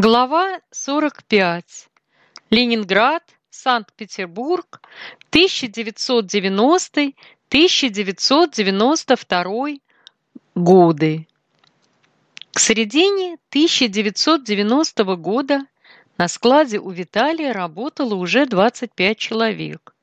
Глава 45. Ленинград, Санкт-Петербург, 1990-1992 годы. К середине 1990 года на складе у Виталия работало уже 25 человек.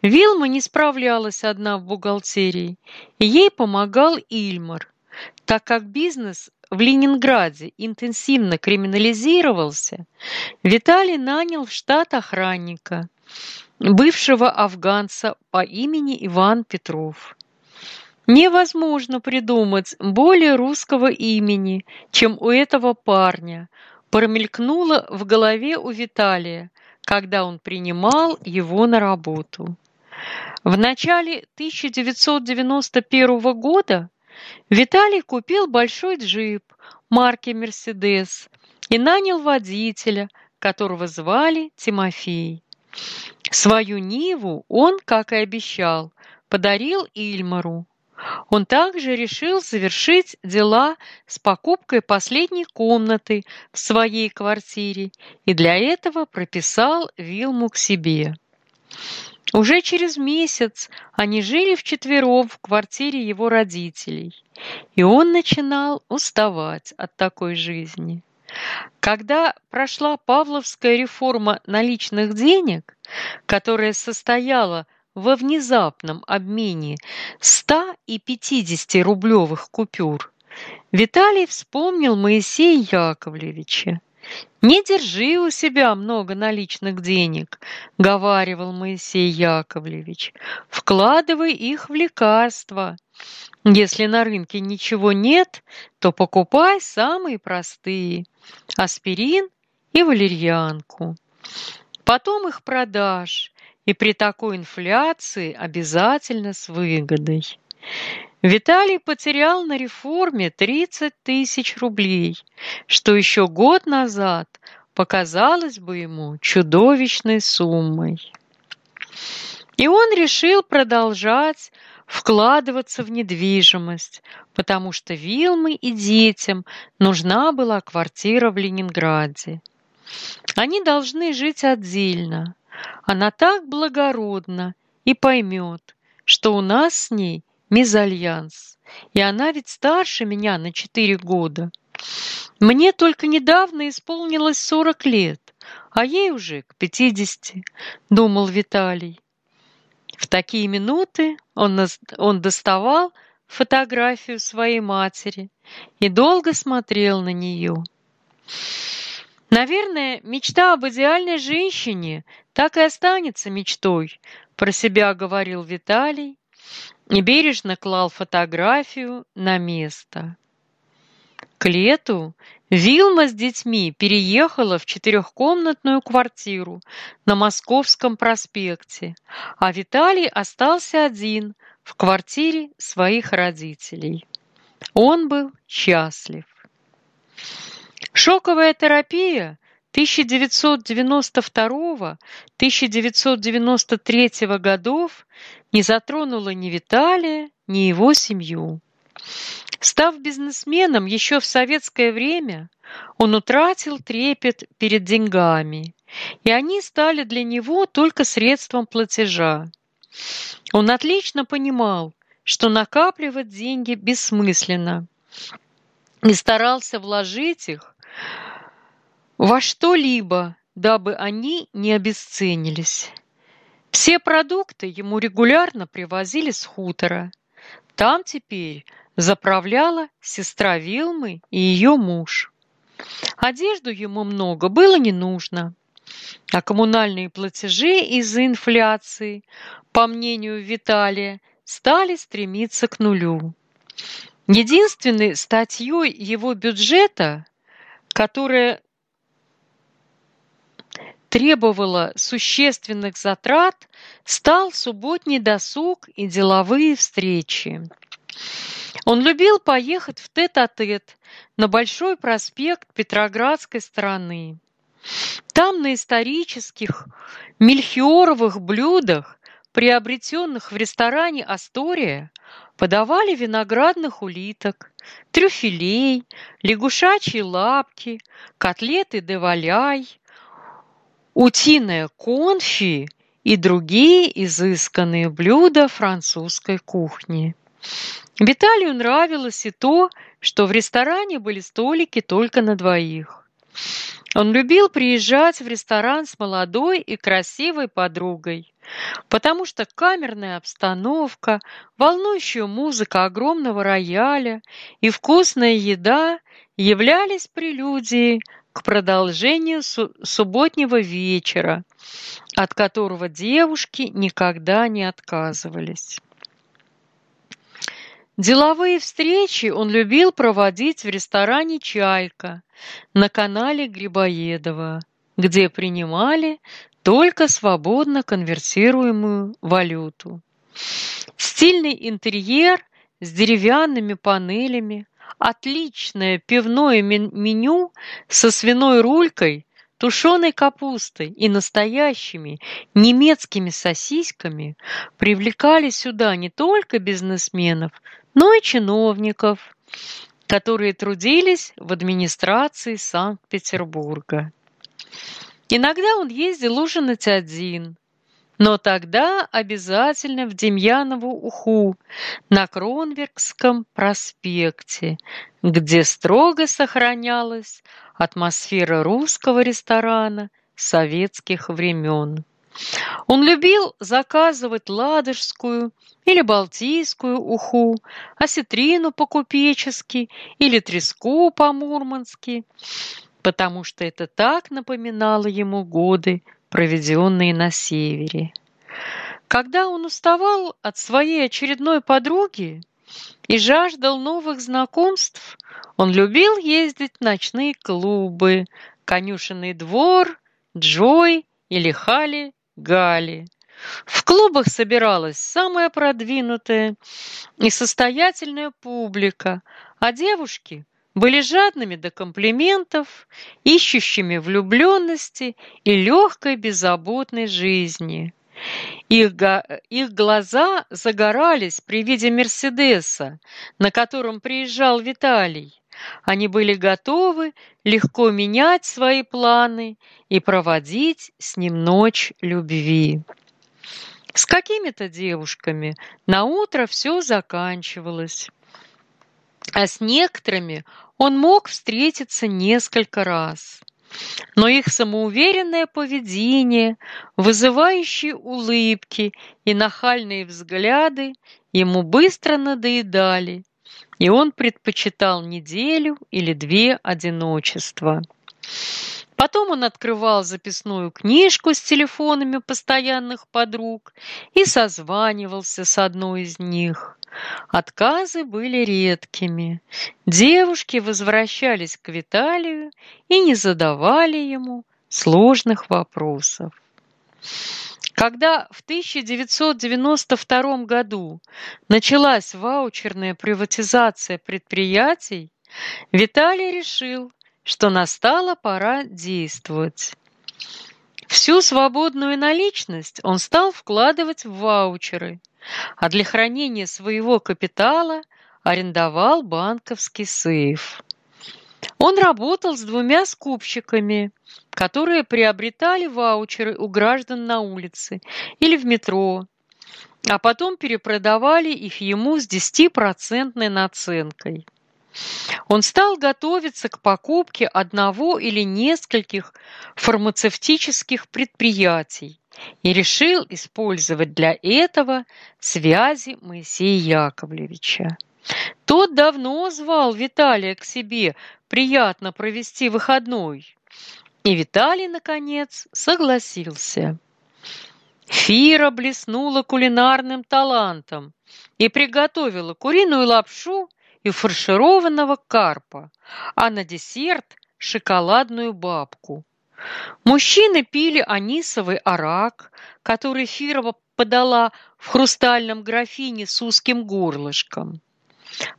Вилма не справлялась одна в бухгалтерии, ей помогал Ильмар, так как бизнес в Ленинграде интенсивно криминализировался, Виталий нанял в штат охранника, бывшего афганца по имени Иван Петров. Невозможно придумать более русского имени, чем у этого парня, промелькнуло в голове у Виталия, когда он принимал его на работу. В начале 1991 года Виталий купил большой джип марки «Мерседес» и нанял водителя, которого звали Тимофей. Свою Ниву он, как и обещал, подарил Ильмару. Он также решил завершить дела с покупкой последней комнаты в своей квартире и для этого прописал Вилму к себе. Уже через месяц они жили вчетвером в квартире его родителей, и он начинал уставать от такой жизни. Когда прошла Павловская реформа наличных денег, которая состояла во внезапном обмене 100 и 50 рублевых купюр, Виталий вспомнил Моисея Яковлевича «Не держи у себя много наличных денег», — говаривал Моисей Яковлевич. «Вкладывай их в лекарства. Если на рынке ничего нет, то покупай самые простые – аспирин и валерьянку. Потом их продашь, и при такой инфляции обязательно с выгодой». Виталий потерял на реформе 30 тысяч рублей, что еще год назад показалось бы ему чудовищной суммой. И он решил продолжать вкладываться в недвижимость, потому что Вилмы и детям нужна была квартира в Ленинграде. Они должны жить отдельно. Она так благородна и поймет, что у нас с ней мезальянс. И она ведь старше меня на четыре года. Мне только недавно исполнилось сорок лет, а ей уже к пятидесяти, думал Виталий. В такие минуты он, он доставал фотографию своей матери и долго смотрел на нее. Наверное, мечта об идеальной женщине так и останется мечтой, про себя говорил Виталий и бережно клал фотографию на место. К лету Вилма с детьми переехала в четырехкомнатную квартиру на Московском проспекте, а Виталий остался один в квартире своих родителей. Он был счастлив. Шоковая терапия 1992-1993 годов не затронула ни Виталия, ни его семью. Став бизнесменом еще в советское время, он утратил трепет перед деньгами, и они стали для него только средством платежа. Он отлично понимал, что накапливать деньги бессмысленно, и старался вложить их во что-либо, дабы они не обесценились. Все продукты ему регулярно привозили с хутора. Там теперь заправляла сестра Вилмы и ее муж. Одежду ему много было не нужно, а коммунальные платежи из-за инфляции, по мнению Виталия, стали стремиться к нулю. Единственной статьей его бюджета, которая требовала существенных затрат, стал субботний досуг и деловые встречи. Он любил поехать в тет-а-тет -тет на Большой проспект Петроградской стороны. Там на исторических мельхиоровых блюдах, приобретенных в ресторане «Астория», подавали виноградных улиток, трюфелей, лягушачьи лапки, котлеты де валяй, утиное конфи и другие изысканные блюда французской кухни. Виталию нравилось и то, что в ресторане были столики только на двоих. Он любил приезжать в ресторан с молодой и красивой подругой, потому что камерная обстановка, волнующая музыка огромного рояля и вкусная еда являлись прелюдией к продолжению субботнего вечера, от которого девушки никогда не отказывались. Деловые встречи он любил проводить в ресторане «Чайка» на канале Грибоедова, где принимали только свободно конвертируемую валюту. Стильный интерьер с деревянными панелями, отличное пивное меню со свиной рулькой, тушеной капустой и настоящими немецкими сосисками привлекали сюда не только бизнесменов, но и чиновников, которые трудились в администрации Санкт-Петербурга. Иногда он ездил ужинать один, но тогда обязательно в Демьянову Уху на Кронверкском проспекте, где строго сохранялась атмосфера русского ресторана советских времен. Он любил заказывать ладожскую или балтийскую уху, осетрину по-купечески или треску по-мурмански, потому что это так напоминало ему годы, проведенные на севере. Когда он уставал от своей очередной подруги и жаждал новых знакомств, он любил ездить в ночные клубы, конюшенный двор, Джой или Хали Гали. В клубах собиралась самая продвинутая и состоятельная публика, а девушки были жадными до комплиментов, ищущими влюбленности и легкой беззаботной жизни. Их, их глаза загорались при виде Мерседеса, на котором приезжал Виталий. Они были готовы легко менять свои планы и проводить с ним ночь любви. С какими-то девушками на утро все заканчивалось, а с некоторыми он мог встретиться несколько раз. Но их самоуверенное поведение, вызывающие улыбки и нахальные взгляды ему быстро надоедали, и он предпочитал неделю или две одиночества. Потом он открывал записную книжку с телефонами постоянных подруг и созванивался с одной из них. Отказы были редкими. Девушки возвращались к Виталию и не задавали ему сложных вопросов. Когда в 1992 году началась ваучерная приватизация предприятий, Виталий решил, что настала пора действовать. Всю свободную наличность он стал вкладывать в ваучеры, а для хранения своего капитала арендовал банковский сейф. Он работал с двумя скупщиками, которые приобретали ваучеры у граждан на улице или в метро, а потом перепродавали их ему с 10% наценкой. Он стал готовиться к покупке одного или нескольких фармацевтических предприятий и решил использовать для этого связи Моисея Яковлевича. Тот давно звал Виталия к себе приятно провести выходной. И Виталий, наконец, согласился. Фира блеснула кулинарным талантом и приготовила куриную лапшу и фаршированного карпа, а на десерт шоколадную бабку. Мужчины пили анисовый арак, который Фирова подала в хрустальном графине с узким горлышком.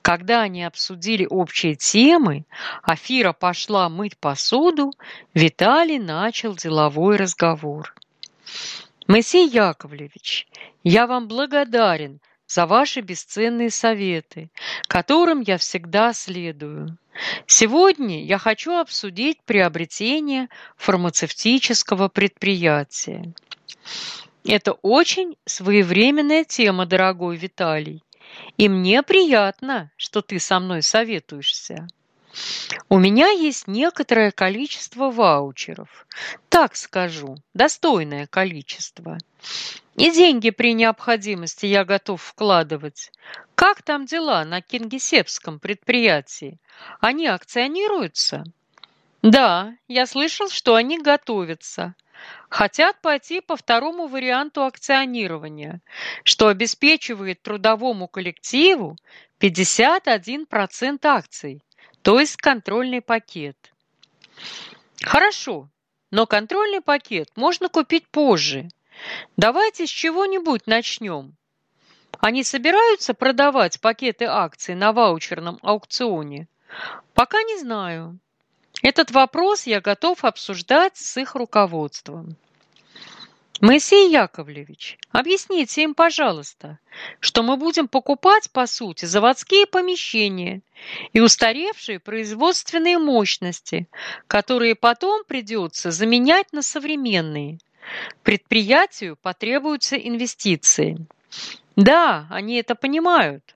Когда они обсудили общие темы, а Фира пошла мыть посуду, Виталий начал деловой разговор. «Моисей Яковлевич, я вам благодарен за ваши бесценные советы, которым я всегда следую. Сегодня я хочу обсудить приобретение фармацевтического предприятия. Это очень своевременная тема, дорогой Виталий, и мне приятно, что ты со мной советуешься. У меня есть некоторое количество ваучеров. Так скажу, достойное количество. И деньги при необходимости я готов вкладывать. Как там дела на Кингисеппском предприятии? Они акционируются? Да, я слышал, что они готовятся. Хотят пойти по второму варианту акционирования, что обеспечивает трудовому коллективу 51% акций то есть контрольный пакет. Хорошо, но контрольный пакет можно купить позже. Давайте с чего-нибудь начнем. Они собираются продавать пакеты акций на ваучерном аукционе? Пока не знаю. Этот вопрос я готов обсуждать с их руководством. Моисей Яковлевич, объясните им, пожалуйста, что мы будем покупать, по сути, заводские помещения и устаревшие производственные мощности, которые потом придется заменять на современные. Предприятию потребуются инвестиции. Да, они это понимают,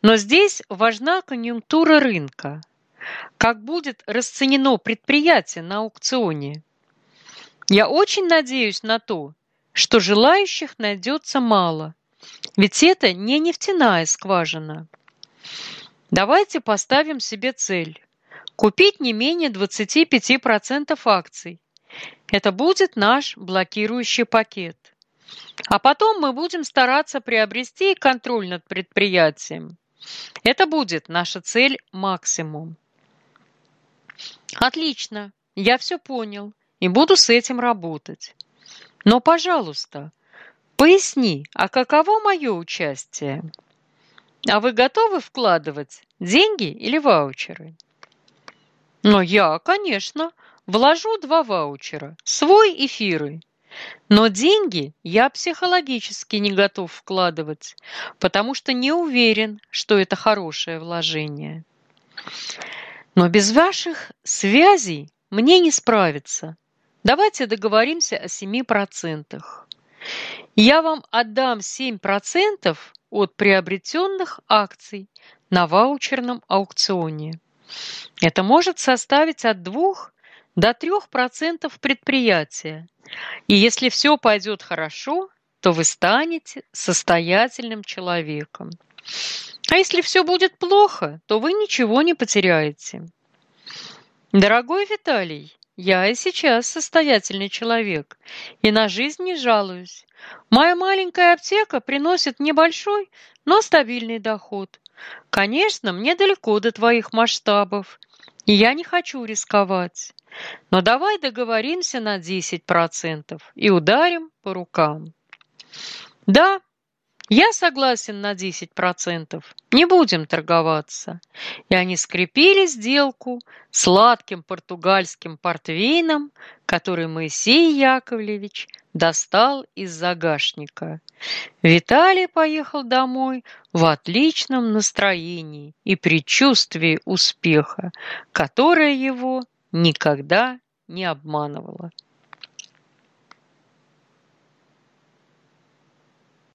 но здесь важна конъюнктура рынка. Как будет расценено предприятие на аукционе? Я очень надеюсь на то, что желающих найдется мало, ведь это не нефтяная скважина. Давайте поставим себе цель – купить не менее 25% акций. Это будет наш блокирующий пакет. А потом мы будем стараться приобрести контроль над предприятием. Это будет наша цель максимум. Отлично, я все понял и буду с этим работать. Но, пожалуйста, поясни, а каково мое участие? А вы готовы вкладывать деньги или ваучеры? Но я, конечно, вложу два ваучера, свой и фиры. Но деньги я психологически не готов вкладывать, потому что не уверен, что это хорошее вложение. Но без ваших связей мне не справиться. Давайте договоримся о 7%. Я вам отдам 7% от приобретенных акций на ваучерном аукционе. Это может составить от 2 до 3% предприятия. И если все пойдет хорошо, то вы станете состоятельным человеком. А если все будет плохо, то вы ничего не потеряете. Дорогой Виталий, я и сейчас состоятельный человек, и на жизнь не жалуюсь. Моя маленькая аптека приносит небольшой, но стабильный доход. Конечно, мне далеко до твоих масштабов, и я не хочу рисковать. Но давай договоримся на 10% и ударим по рукам. Да, я согласен на 10%. Не будем торговаться. И они скрепили сделку сладким португальским портвейном, который Моисей Яковлевич достал из загашника. Виталий поехал домой в отличном настроении и предчувствии успеха, которое его никогда не обманывало.